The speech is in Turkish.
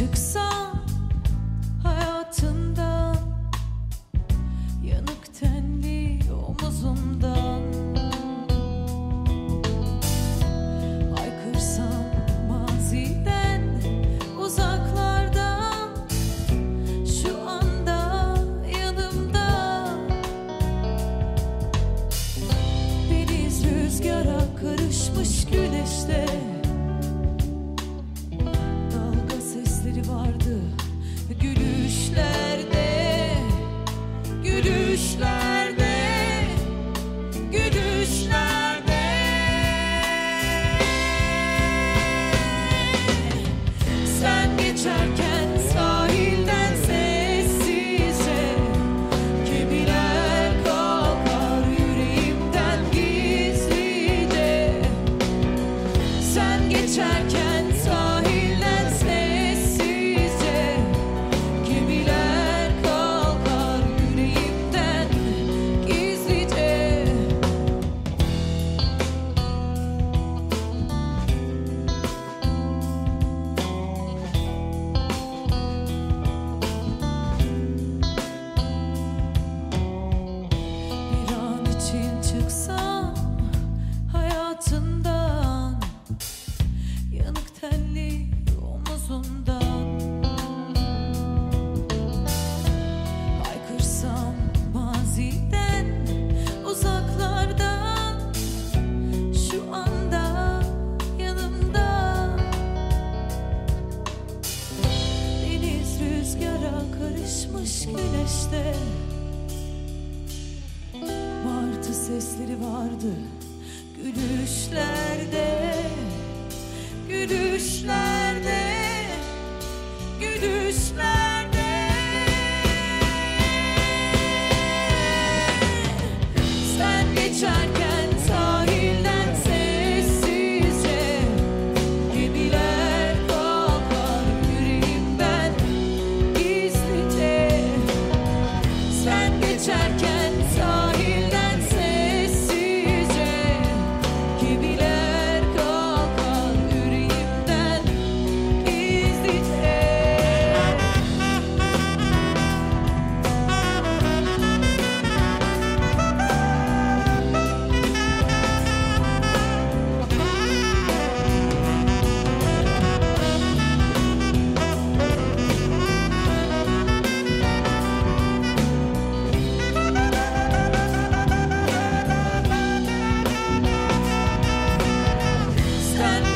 Çıksan hayatından Yanık tenli omuzumdan Aykırsan maziden Uzaklardan Şu anda yanımda. Deniz rüzgara karışmış güneşte. Yanmış güneşte. Martı sesleri vardı Gülüşlerde. Gülüşlerde